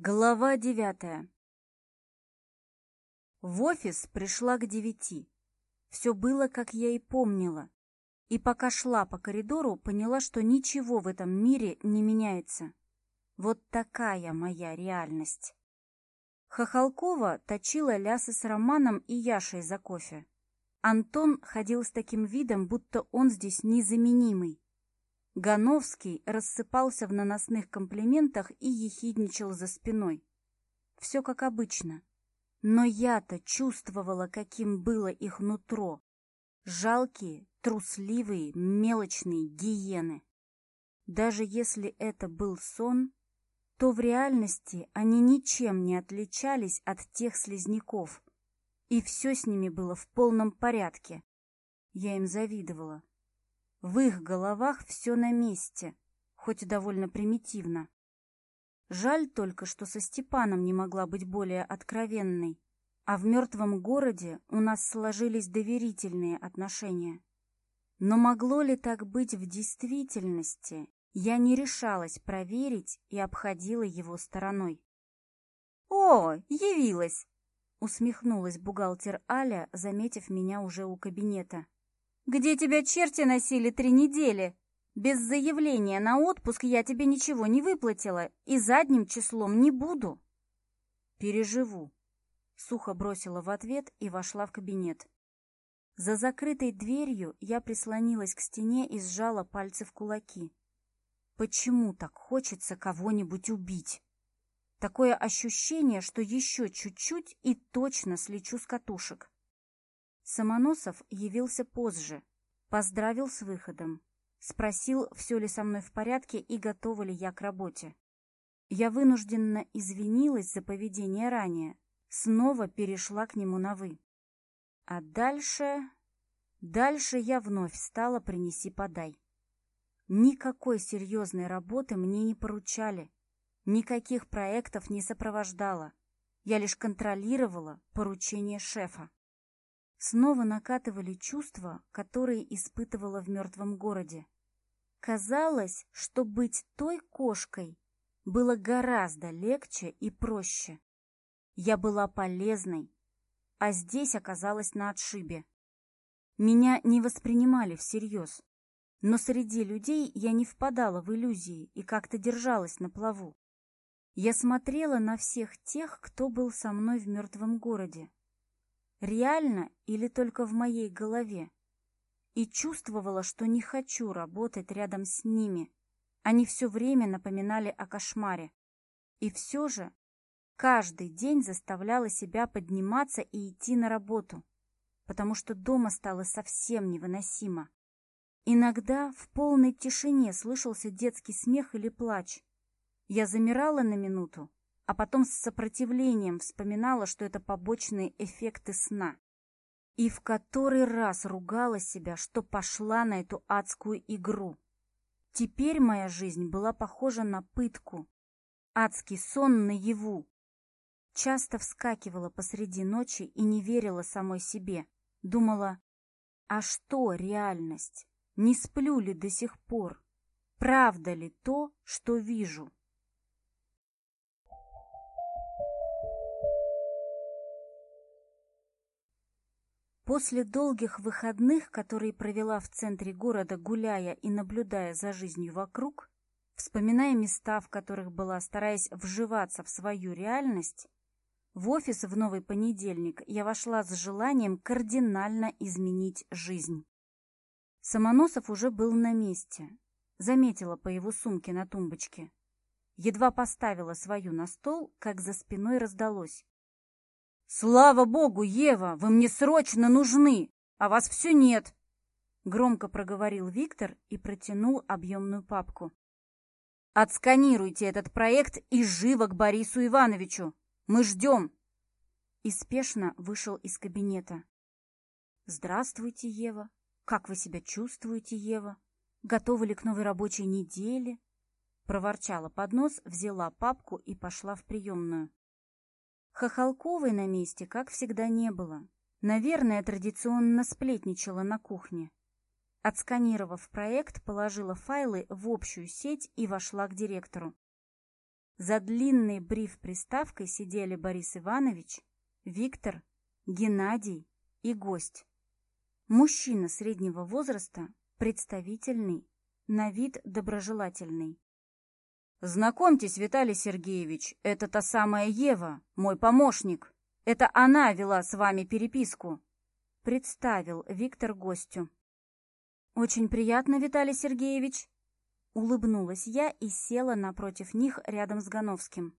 Глава девятая В офис пришла к девяти. Все было, как я и помнила. И пока шла по коридору, поняла, что ничего в этом мире не меняется. Вот такая моя реальность. Хохолкова точила лясы с Романом и Яшей за кофе. Антон ходил с таким видом, будто он здесь незаменимый. Гановский рассыпался в наносных комплиментах и ехидничал за спиной. Все как обычно. Но я-то чувствовала, каким было их нутро. Жалкие, трусливые, мелочные гиены. Даже если это был сон, то в реальности они ничем не отличались от тех слизняков, И все с ними было в полном порядке. Я им завидовала. В их головах все на месте, хоть и довольно примитивно. Жаль только, что со Степаном не могла быть более откровенной, а в мертвом городе у нас сложились доверительные отношения. Но могло ли так быть в действительности, я не решалась проверить и обходила его стороной. «О, явилась!» — усмехнулась бухгалтер Аля, заметив меня уже у кабинета где тебя черти носили три недели. Без заявления на отпуск я тебе ничего не выплатила и задним числом не буду. Переживу. Сухо бросила в ответ и вошла в кабинет. За закрытой дверью я прислонилась к стене и сжала пальцы в кулаки. Почему так хочется кого-нибудь убить? Такое ощущение, что еще чуть-чуть и точно слечу с катушек. Самоносов явился позже, поздравил с выходом, спросил, все ли со мной в порядке и готова ли я к работе. Я вынужденно извинилась за поведение ранее, снова перешла к нему на «вы». А дальше... Дальше я вновь стала «принеси-подай». Никакой серьезной работы мне не поручали, никаких проектов не сопровождала. Я лишь контролировала поручение шефа снова накатывали чувства, которые испытывала в мертвом городе. Казалось, что быть той кошкой было гораздо легче и проще. Я была полезной, а здесь оказалась на отшибе. Меня не воспринимали всерьез, но среди людей я не впадала в иллюзии и как-то держалась на плаву. Я смотрела на всех тех, кто был со мной в мертвом городе, Реально или только в моей голове? И чувствовала, что не хочу работать рядом с ними. Они все время напоминали о кошмаре. И все же каждый день заставляла себя подниматься и идти на работу, потому что дома стало совсем невыносимо. Иногда в полной тишине слышался детский смех или плач. Я замирала на минуту, а потом с сопротивлением вспоминала, что это побочные эффекты сна. И в который раз ругала себя, что пошла на эту адскую игру. Теперь моя жизнь была похожа на пытку. Адский сон наяву. Часто вскакивала посреди ночи и не верила самой себе. Думала, а что реальность? Не сплю ли до сих пор? Правда ли то, что вижу? После долгих выходных, которые провела в центре города, гуляя и наблюдая за жизнью вокруг, вспоминая места, в которых была, стараясь вживаться в свою реальность, в офис в новый понедельник я вошла с желанием кардинально изменить жизнь. Самоносов уже был на месте. Заметила по его сумке на тумбочке. Едва поставила свою на стол, как за спиной раздалось. «Слава богу, Ева, вы мне срочно нужны, а вас все нет!» Громко проговорил Виктор и протянул объемную папку. «Отсканируйте этот проект и живо к Борису Ивановичу! Мы ждем!» И спешно вышел из кабинета. «Здравствуйте, Ева! Как вы себя чувствуете, Ева? Готовы ли к новой рабочей неделе?» Проворчала под нос, взяла папку и пошла в приемную. Хохолковой на месте, как всегда, не было. Наверное, традиционно сплетничала на кухне. Отсканировав проект, положила файлы в общую сеть и вошла к директору. За длинной бриф-приставкой сидели Борис Иванович, Виктор, Геннадий и гость. Мужчина среднего возраста, представительный, на вид доброжелательный. «Знакомьтесь, Виталий Сергеевич, это та самая Ева, мой помощник. Это она вела с вами переписку», — представил Виктор гостю. «Очень приятно, Виталий Сергеевич», — улыбнулась я и села напротив них рядом с Гановским.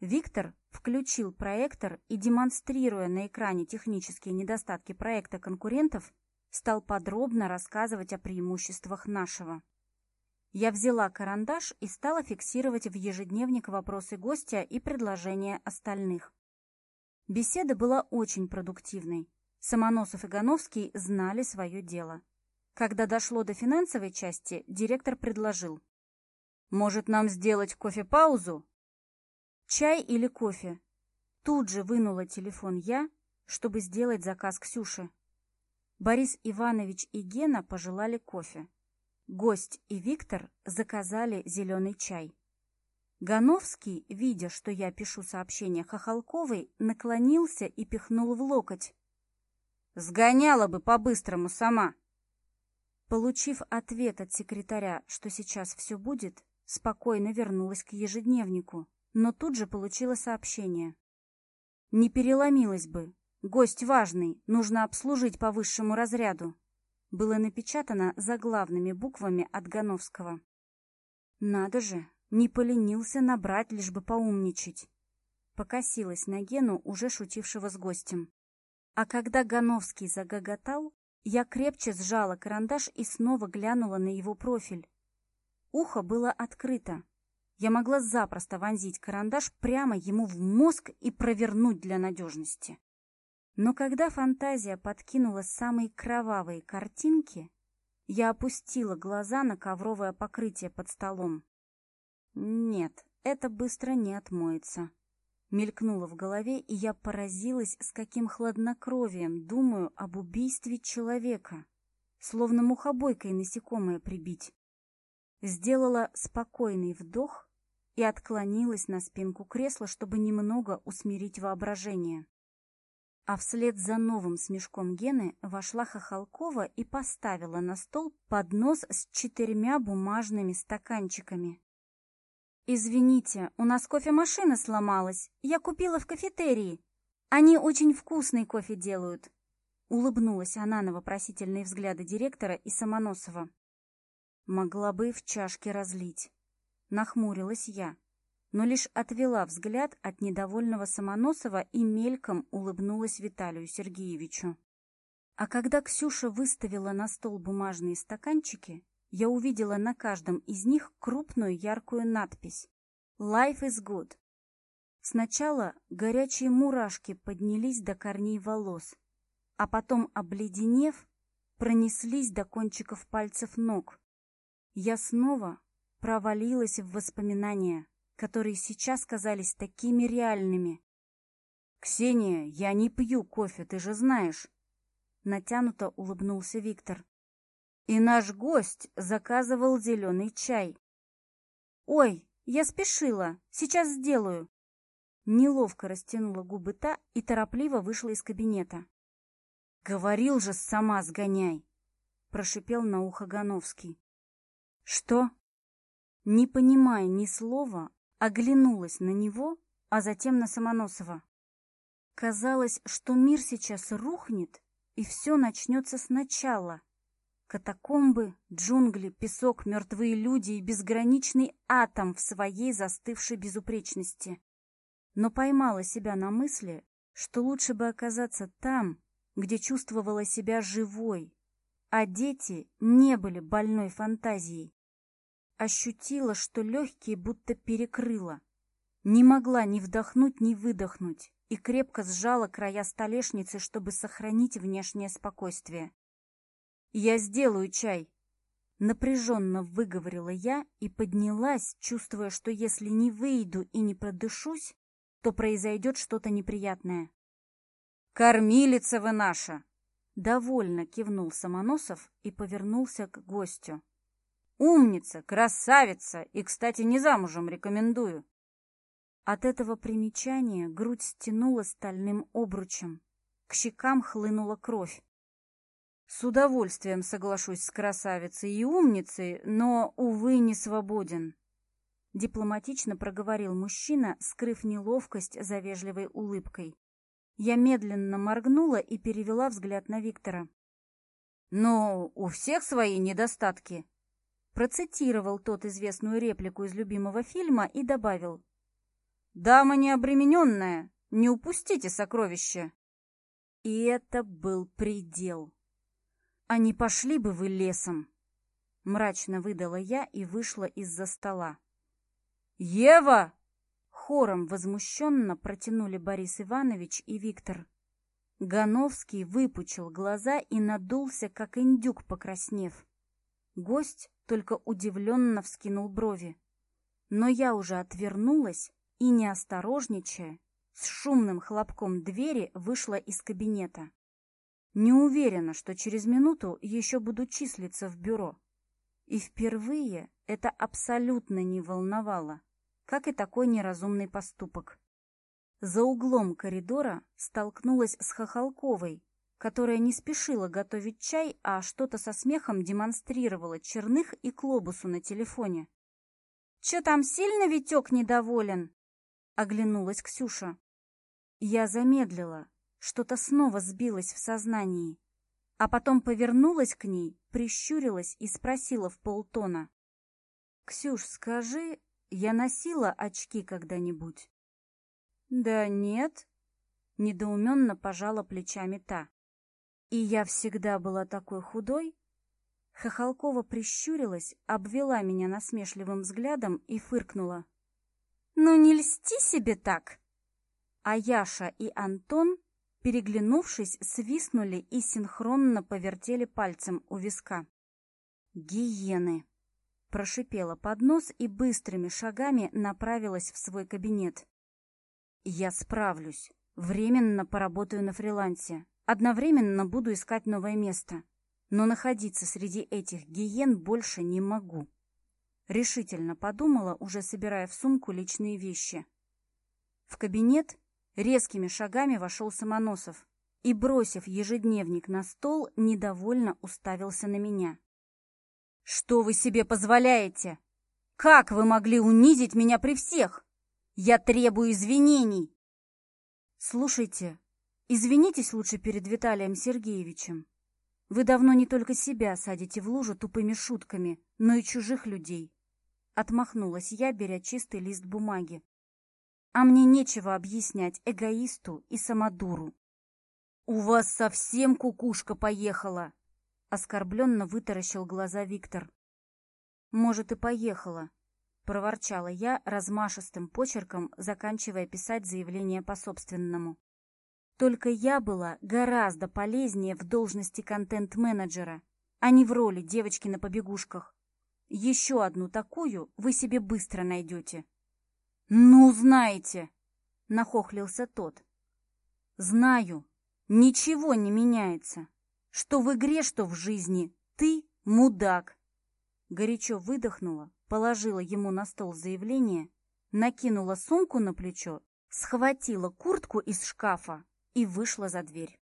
Виктор включил проектор и, демонстрируя на экране технические недостатки проекта конкурентов, стал подробно рассказывать о преимуществах нашего. Я взяла карандаш и стала фиксировать в ежедневник вопросы гостя и предложения остальных. Беседа была очень продуктивной. Самоносов и Гановский знали свое дело. Когда дошло до финансовой части, директор предложил. «Может, нам сделать кофе-паузу?» «Чай или кофе?» Тут же вынула телефон я, чтобы сделать заказ Ксюше. Борис Иванович и Гена пожелали кофе. Гость и Виктор заказали зеленый чай. Гановский, видя, что я пишу сообщение Хохолковой, наклонился и пихнул в локоть. «Сгоняла бы по-быстрому сама!» Получив ответ от секретаря, что сейчас все будет, спокойно вернулась к ежедневнику, но тут же получила сообщение. «Не переломилась бы. Гость важный, нужно обслужить по высшему разряду» было напечатано заглавными буквами от Гановского. «Надо же! Не поленился набрать, лишь бы поумничать!» Покосилась на Гену, уже шутившего с гостем. А когда Гановский загоготал, я крепче сжала карандаш и снова глянула на его профиль. Ухо было открыто. Я могла запросто вонзить карандаш прямо ему в мозг и провернуть для надежности. Но когда фантазия подкинула самые кровавые картинки, я опустила глаза на ковровое покрытие под столом. Нет, это быстро не отмоется. Мелькнуло в голове, и я поразилась, с каким хладнокровием думаю об убийстве человека. Словно мухобойкой насекомое прибить. Сделала спокойный вдох и отклонилась на спинку кресла, чтобы немного усмирить воображение а вслед за новым смешком Гены вошла Хохолкова и поставила на стол поднос с четырьмя бумажными стаканчиками. «Извините, у нас кофемашина сломалась. Я купила в кафетерии. Они очень вкусный кофе делают», — улыбнулась она на вопросительные взгляды директора и Самоносова. «Могла бы в чашке разлить», — нахмурилась я но лишь отвела взгляд от недовольного Самоносова и мельком улыбнулась Виталию Сергеевичу. А когда Ксюша выставила на стол бумажные стаканчики, я увидела на каждом из них крупную яркую надпись «Life is good». Сначала горячие мурашки поднялись до корней волос, а потом, обледенев, пронеслись до кончиков пальцев ног. Я снова провалилась в воспоминания которые сейчас казались такими реальными. «Ксения, я не пью кофе, ты же знаешь!» Натянуто улыбнулся Виктор. «И наш гость заказывал зеленый чай». «Ой, я спешила, сейчас сделаю!» Неловко растянула губы та и торопливо вышла из кабинета. «Говорил же, сама сгоняй!» Прошипел на ухо Гановский. «Что?» Не понимая ни слова, оглянулась на него, а затем на Самоносова. Казалось, что мир сейчас рухнет, и все начнется сначала. Катакомбы, джунгли, песок, мертвые люди и безграничный атом в своей застывшей безупречности. Но поймала себя на мысли, что лучше бы оказаться там, где чувствовала себя живой, а дети не были больной фантазией ощутила, что легкие будто перекрыла, Не могла ни вдохнуть, ни выдохнуть, и крепко сжала края столешницы, чтобы сохранить внешнее спокойствие. «Я сделаю чай!» Напряженно выговорила я и поднялась, чувствуя, что если не выйду и не продышусь, то произойдет что-то неприятное. «Кормилица вы наша!» Довольно кивнул Самоносов и повернулся к гостю. Умница, красавица и, кстати, не замужем рекомендую. От этого примечания грудь стянула стальным обручем. К щекам хлынула кровь. С удовольствием соглашусь с красавицей и умницей, но, увы, не свободен. Дипломатично проговорил мужчина, скрыв неловкость за вежливой улыбкой. Я медленно моргнула и перевела взгляд на Виктора. «Но у всех свои недостатки», Процитировал тот известную реплику из любимого фильма и добавил. «Дама необремененная, не упустите сокровище!» И это был предел. «А не пошли бы вы лесом!» Мрачно выдала я и вышла из-за стола. «Ева!» Хором возмущенно протянули Борис Иванович и Виктор. Гановский выпучил глаза и надулся, как индюк покраснев. Гость только удивленно вскинул брови. Но я уже отвернулась и, неосторожничая, с шумным хлопком двери вышла из кабинета. Не уверена, что через минуту еще буду числиться в бюро. И впервые это абсолютно не волновало, как и такой неразумный поступок. За углом коридора столкнулась с Хохолковой, которая не спешила готовить чай, а что-то со смехом демонстрировала черных и клобусу на телефоне. «Чё там сильно Витёк недоволен?» — оглянулась Ксюша. Я замедлила, что-то снова сбилось в сознании, а потом повернулась к ней, прищурилась и спросила в полтона. «Ксюш, скажи, я носила очки когда-нибудь?» «Да нет», — недоуменно пожала плечами та. И я всегда была такой худой? Хохолкова прищурилась, обвела меня насмешливым взглядом и фыркнула. «Ну не льсти себе так!» А Яша и Антон, переглянувшись, свистнули и синхронно повертели пальцем у виска. «Гиены!» – прошипела под нос и быстрыми шагами направилась в свой кабинет. «Я справлюсь. Временно поработаю на фрилансе. Одновременно буду искать новое место, но находиться среди этих гиен больше не могу. Решительно подумала, уже собирая в сумку личные вещи. В кабинет резкими шагами вошел Самоносов и, бросив ежедневник на стол, недовольно уставился на меня. «Что вы себе позволяете? Как вы могли унизить меня при всех? Я требую извинений!» «Слушайте, Извинитесь лучше перед Виталием Сергеевичем. Вы давно не только себя садите в лужу тупыми шутками, но и чужих людей. Отмахнулась я, беря чистый лист бумаги. А мне нечего объяснять эгоисту и самодуру. «У вас совсем кукушка поехала!» Оскорбленно вытаращил глаза Виктор. «Может, и поехала», — проворчала я размашистым почерком, заканчивая писать заявление по собственному. Только я была гораздо полезнее в должности контент-менеджера, а не в роли девочки на побегушках. Еще одну такую вы себе быстро найдете. «Ну, знаете!» — нахохлился тот. «Знаю. Ничего не меняется. Что в игре, что в жизни. Ты — мудак!» Горячо выдохнула, положила ему на стол заявление, накинула сумку на плечо, схватила куртку из шкафа и вышла за дверь.